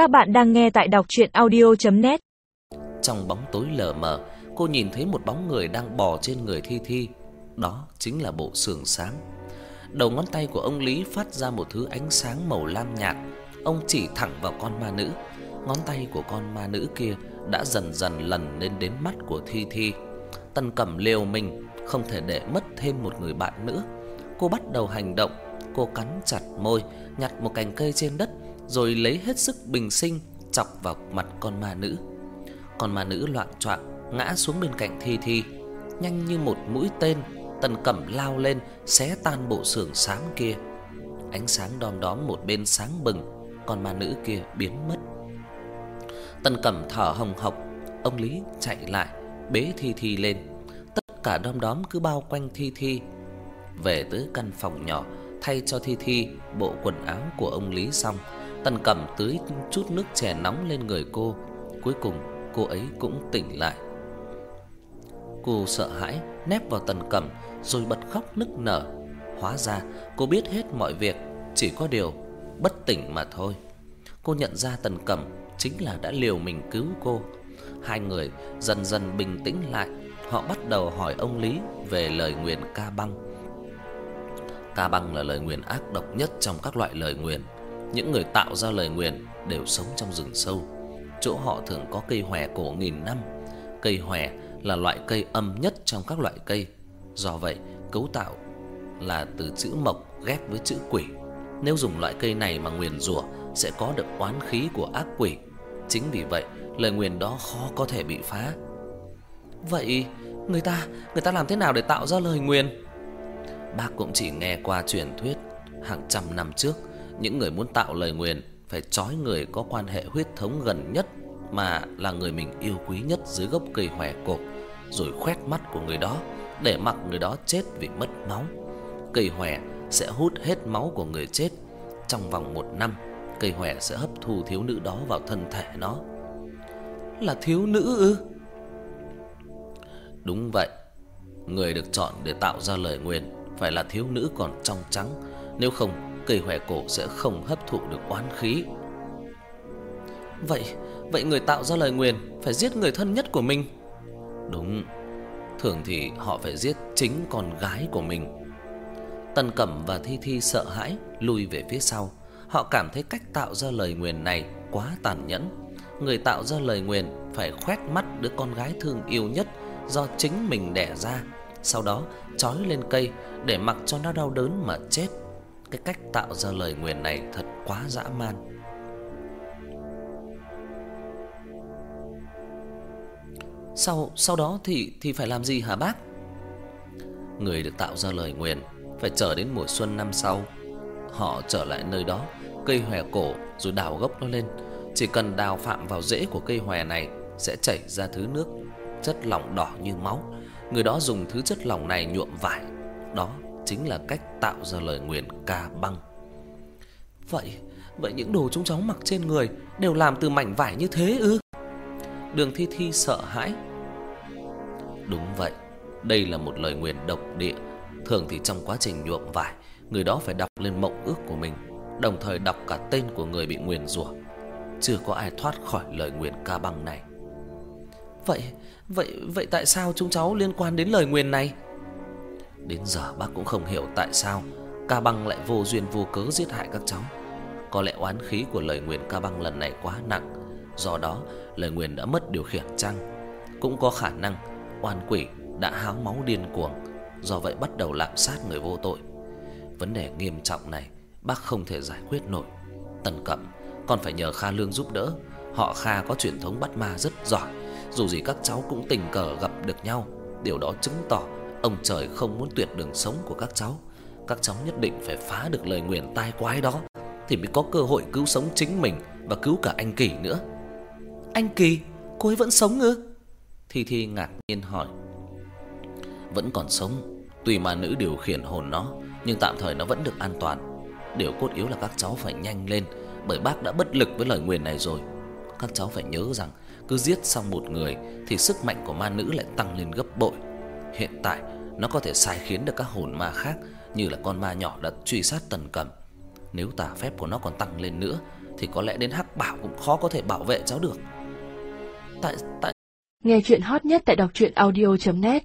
Các bạn đang nghe tại đọc audio net Trong bóng tối lờ mờ, cô nhìn thấy một bóng người đang bò trên người Thi Thi. Đó chính là bộ sườn xám. Đầu ngón tay của ông Lý phát ra một thứ ánh sáng màu lam nhạt. Ông chỉ thẳng vào con ma nữ. Ngón tay của con ma nữ kia đã dần dần lần lên đến mắt của Thi Thi. Tần Cẩm liều mình không thể để mất thêm một người bạn nữa. Cô bắt đầu hành động, cô cắn chặt môi, nhặt một cành cây trên đất rồi lấy hết sức bình sinh chọc vào mặt con ma nữ. Con ma nữ loạng choạng ngã xuống bên cạnh Thi Thi, nhanh như một mũi tên, Tần Cẩm lao lên xé tan bộ xương xám kia. Ánh sáng đom đóm một bên sáng bừng, con ma nữ kia biến mất. Tần Cẩm thở hồng hộc, ông Lý chạy lại bế Thi Thi lên. Tất cả đom đóm cứ bao quanh Thi Thi. Về tới căn phòng nhỏ, thay cho Thi Thi bộ quần áo của ông Lý xong, Tần Cẩm tưới chút nước chè nóng lên người cô. Cuối cùng cô ấy cũng tỉnh lại. Cô sợ hãi nép vào Tần Cẩm rồi bật khóc nức nở. Hóa ra cô biết hết mọi việc, chỉ có điều bất tỉnh mà thôi. Cô nhận ra Tần Cẩm chính là đã liều mình cứu cô. Hai người dần dần bình tĩnh lại, họ bắt đầu hỏi ông Lý về lời nguyền ca băng. Ca băng là lời nguyền ác độc nhất trong các loại lời nguyền. Những người tạo ra lời nguyền đều sống trong rừng sâu. Chỗ họ thường có cây hòe cổ nghìn năm. Cây hòe là loại cây âm nhất trong các loại cây. Do vậy, cấu tạo là từ chữ mộc ghép với chữ quỷ. Nếu dùng loại cây này mà nguyền rủa sẽ có được oán khí của ác quỷ. Chính vì vậy, lời nguyền đó khó có thể bị phá. Vậy người ta, người ta làm thế nào để tạo ra lời nguyền? Bác cũng chỉ nghe qua truyền thuyết hàng trăm năm trước, những người muốn tạo lời nguyền phải trói người có quan hệ huyết thống gần nhất mà là người mình yêu quý nhất dưới gốc cây hòe cột, rồi khoét mắt của người đó để mặc người đó chết vì mất máu. Cây hòe sẽ hút hết máu của người chết. Trong vòng một năm, cây hòe sẽ hấp thu thiếu nữ đó vào thân thể nó. Là thiếu nữ ư? Đúng vậy. Người được chọn để tạo ra lời nguyền phải là thiếu nữ còn trong trắng, nếu không cây hòe cổ sẽ không hấp thụ được oán khí. Vậy, vậy người tạo ra lời nguyền phải giết người thân nhất của mình. Đúng. Thường thì họ phải giết chính con gái của mình. Tần Cẩm và Thi Thi sợ hãi lùi về phía sau. Họ cảm thấy cách tạo ra lời nguyền này quá tàn nhẫn. Người tạo ra lời nguyền phải khoét mắt đứa con gái thương yêu nhất do chính mình đẻ ra, sau đó trói lên cây để mặc cho nó đau đớn mà chết. Cái cách tạo ra lời nguyền này thật quá dã man. Sau sau đó thì thì phải làm gì hả bác? Người được tạo ra lời nguyền phải chờ đến mùa xuân năm sau. Họ trở lại nơi đó, cây hòe cổ rồi đào gốc nó lên. Chỉ cần đào phạm vào rễ của cây hòe này sẽ chảy ra thứ nước chất lỏng đỏ như máu. Người đó dùng thứ chất lỏng này nhuộm vải. Đó chính là cách tạo ra lời nguyền ca băng. Vậy, vậy những đồ chúng cháu mặc trên người đều làm từ mảnh vải như thế ư? Đường Thi Thi sợ hãi. Đúng vậy, đây là một lời nguyền độc địa. Thường thì trong quá trình nhuộm vải, người đó phải đọc lên mộng ước của mình, đồng thời đọc cả tên của người bị nguyền rủa. Chưa có ai thoát khỏi lời nguyền ca băng này. Vậy, vậy vậy tại sao chúng cháu liên quan đến lời nguyền này? Đến giờ bác cũng không hiểu tại sao Ca Băng lại vô duyên vô cớ giết hại các cháu. Có lẽ oán khí của lời nguyền Ca Băng lần này quá nặng, do đó lời nguyền đã mất điều khiển chăng? Cũng có khả năng oan quỷ đã háo máu điên cuồng, do vậy bắt đầu lạm sát người vô tội. Vấn đề nghiêm trọng này bác không thể giải quyết nổi. Tần Cẩm còn phải nhờ Kha Lương giúp đỡ. Họ Kha có truyền thống bắt ma rất giỏi, dù gì các cháu cũng tình cờ gặp được nhau, điều đó chứng tỏ ông trời không muốn tuyệt đường sống của các cháu. Các cháu nhất định phải phá được lời nguyền tai quái đó thì mới có cơ hội cứu sống chính mình và cứu cả anh Kỳ nữa. Anh Kỳ, cô ấy vẫn sống ư? Thi Thi ngạc nhiên hỏi. Vẫn còn sống, tuy mà nữ điều khiển hồn nó, nhưng tạm thời nó vẫn được an toàn. Điều cốt yếu là các cháu phải nhanh lên, bởi bác đã bất lực với lời nguyền này rồi. Các cháu phải nhớ rằng cứ giết xong một người thì sức mạnh của ma nữ lại tăng lên gấp bội. Hiện tại, nó có thể sai khiến được các hồn ma khác, như là con ma nhỏ đã truy sát Tần Cẩm. Nếu tà phép của nó còn tăng lên nữa, thì có lẽ đến Hắc bảo cũng khó có thể bảo vệ cháu được. Tại tại Nghe chuyện hot nhất tại đọc truyện audio.net